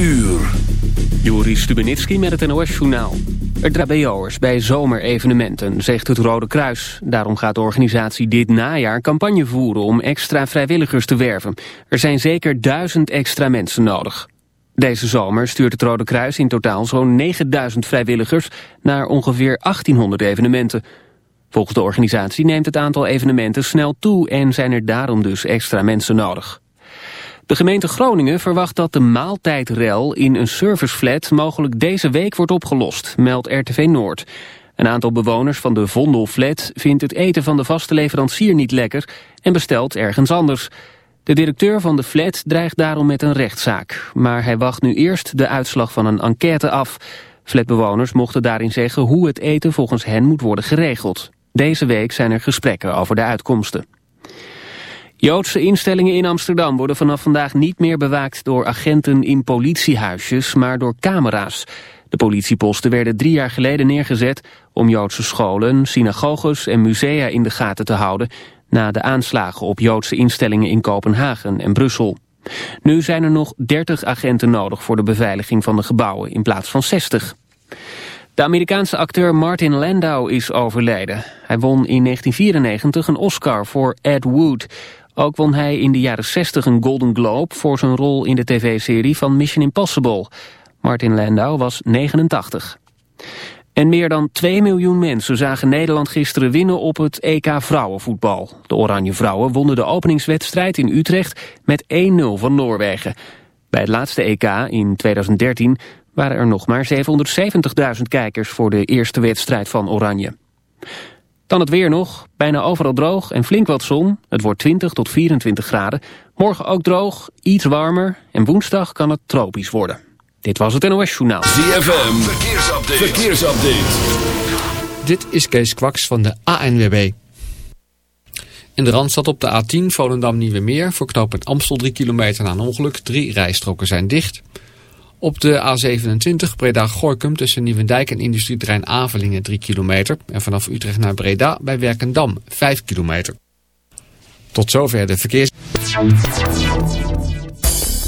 uur. Joris Stubenitski met het NOS-journaal. Er drabeo'ers bij zomerevenementen, zegt het Rode Kruis. Daarom gaat de organisatie dit najaar campagne voeren om extra vrijwilligers te werven. Er zijn zeker duizend extra mensen nodig. Deze zomer stuurt het Rode Kruis in totaal zo'n 9000 vrijwilligers naar ongeveer 1800 evenementen. Volgens de organisatie neemt het aantal evenementen snel toe en zijn er daarom dus extra mensen nodig. De gemeente Groningen verwacht dat de maaltijdrel in een serviceflat mogelijk deze week wordt opgelost, meldt RTV Noord. Een aantal bewoners van de Vondelflat vindt het eten van de vaste leverancier niet lekker en bestelt ergens anders. De directeur van de flat dreigt daarom met een rechtszaak. Maar hij wacht nu eerst de uitslag van een enquête af. Flatbewoners mochten daarin zeggen hoe het eten volgens hen moet worden geregeld. Deze week zijn er gesprekken over de uitkomsten. Joodse instellingen in Amsterdam worden vanaf vandaag niet meer bewaakt door agenten in politiehuisjes, maar door camera's. De politieposten werden drie jaar geleden neergezet om Joodse scholen, synagoges en musea in de gaten te houden na de aanslagen op Joodse instellingen in Kopenhagen en Brussel. Nu zijn er nog 30 agenten nodig voor de beveiliging van de gebouwen in plaats van 60. De Amerikaanse acteur Martin Landau is overleden. Hij won in 1994 een Oscar voor Ed Wood. Ook won hij in de jaren 60 een Golden Globe voor zijn rol in de tv-serie van Mission Impossible. Martin Landau was 89. En meer dan 2 miljoen mensen zagen Nederland gisteren winnen op het EK vrouwenvoetbal. De Oranje Vrouwen wonnen de openingswedstrijd in Utrecht met 1-0 van Noorwegen. Bij het laatste EK in 2013 waren er nog maar 770.000 kijkers voor de eerste wedstrijd van Oranje. Dan het weer nog, bijna overal droog en flink wat zon. Het wordt 20 tot 24 graden. Morgen ook droog, iets warmer en woensdag kan het tropisch worden. Dit was het NOS Journaal. ZFM, verkeersupdate. verkeersupdate. Dit is Kees Kwaks van de ANWB. In de Randstad op de A10 Volendam Nieuwe Meer voor knooppunt Amstel 3 kilometer na een ongeluk. Drie rijstroken zijn dicht. Op de A27 Breda-Gorkum tussen Nieuwendijk en industrieterrein Avelingen 3 kilometer. En vanaf Utrecht naar Breda bij Werkendam 5 kilometer. Tot zover de verkeers...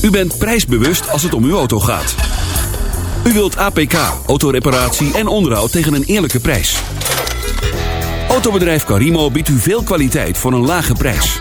U bent prijsbewust als het om uw auto gaat. U wilt APK, autoreparatie en onderhoud tegen een eerlijke prijs. Autobedrijf Carimo biedt u veel kwaliteit voor een lage prijs.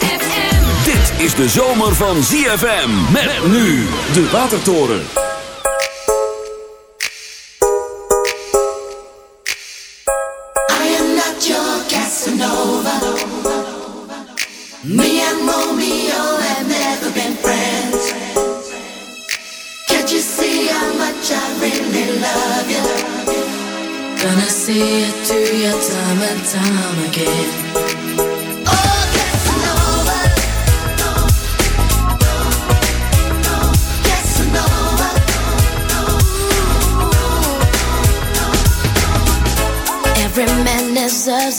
Is de zomer van ZFM. Met nu de Watertoren. I am not your Casanova. Me and Romeo have never been friends. Can't you see how much I really love you? Gonna see it through your time and time again.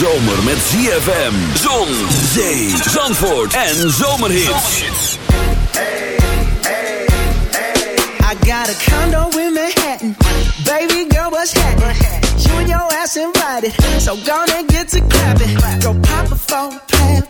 Zomer met ZFM, zon, zee, zandvoort en zomerhits. I got a condo in Manhattan. Baby girl, what's happening? You your ass invited. So gonna get to clapping. Go pop it a plan. Pop,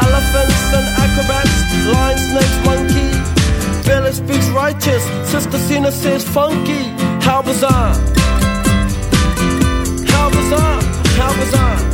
Elephants and acrobats, lions, snakes, monkey. Pele speaks righteous, Sister Zina says funky. How bizarre! How bizarre! How bizarre!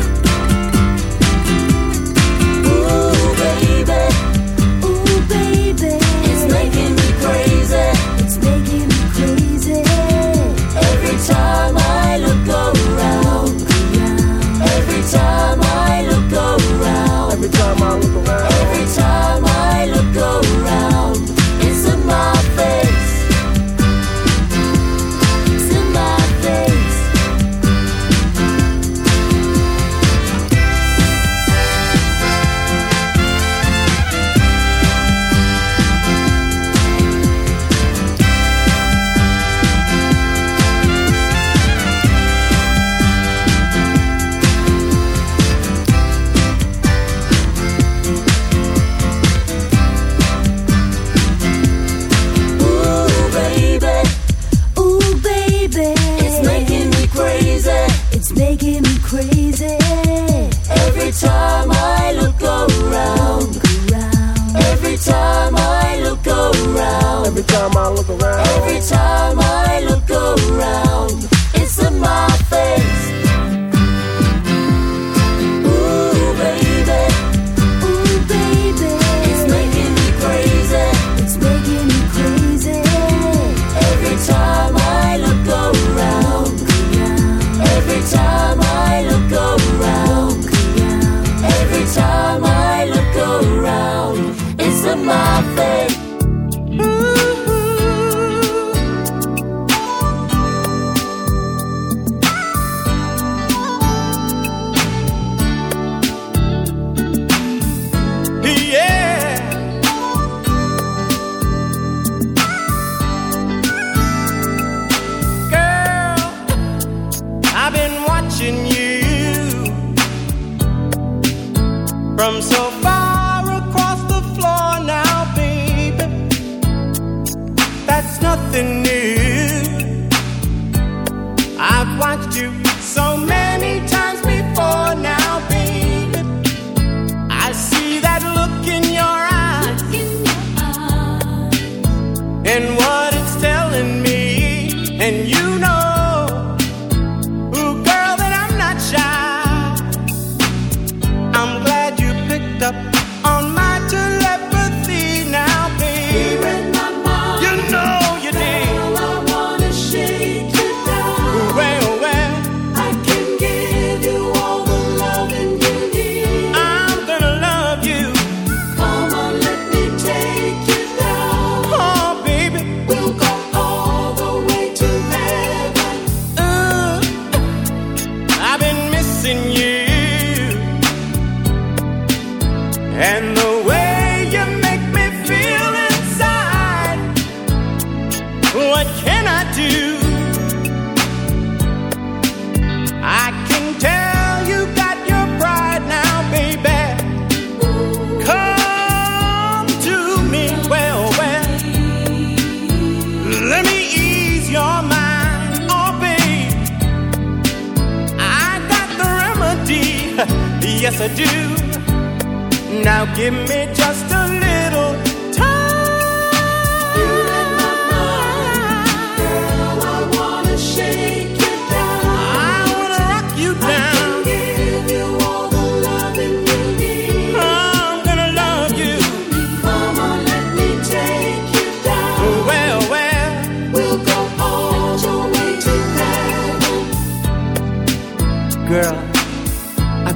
From so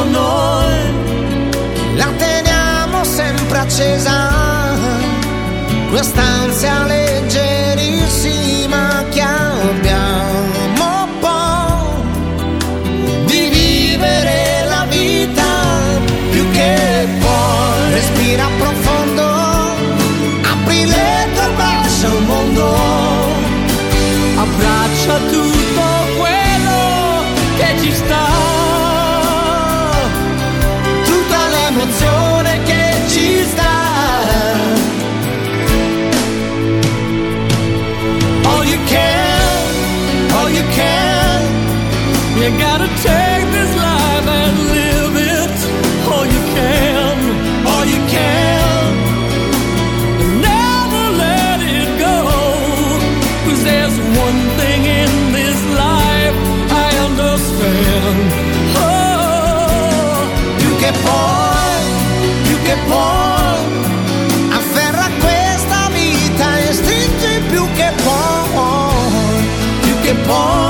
Siamo noi, la teniamo sempre accesa, quest'ansia leggerissima You gotta take this life and live it all you can, all you can. And never let it there's one thing in this life I understand. Oh, che che afferra questa vita e stringi più che più che.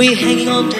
we're hanging on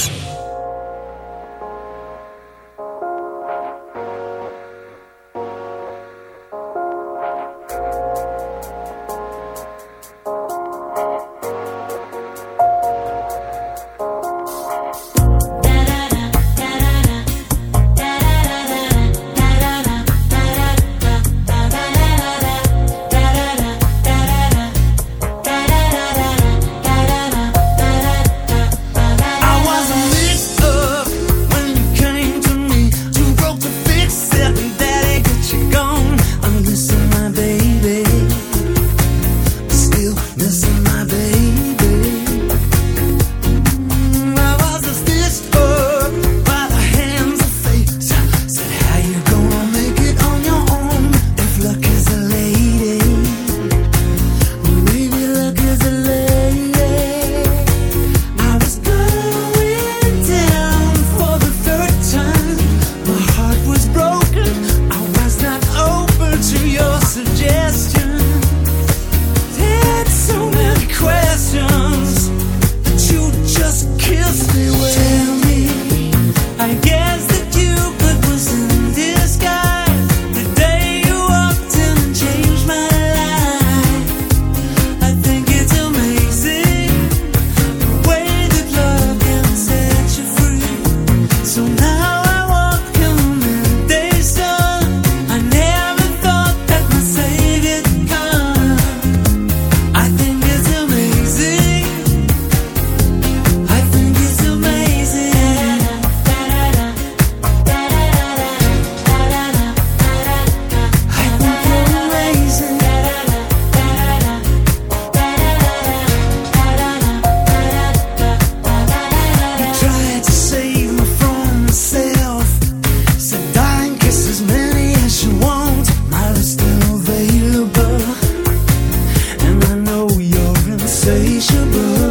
say 得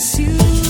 miss you.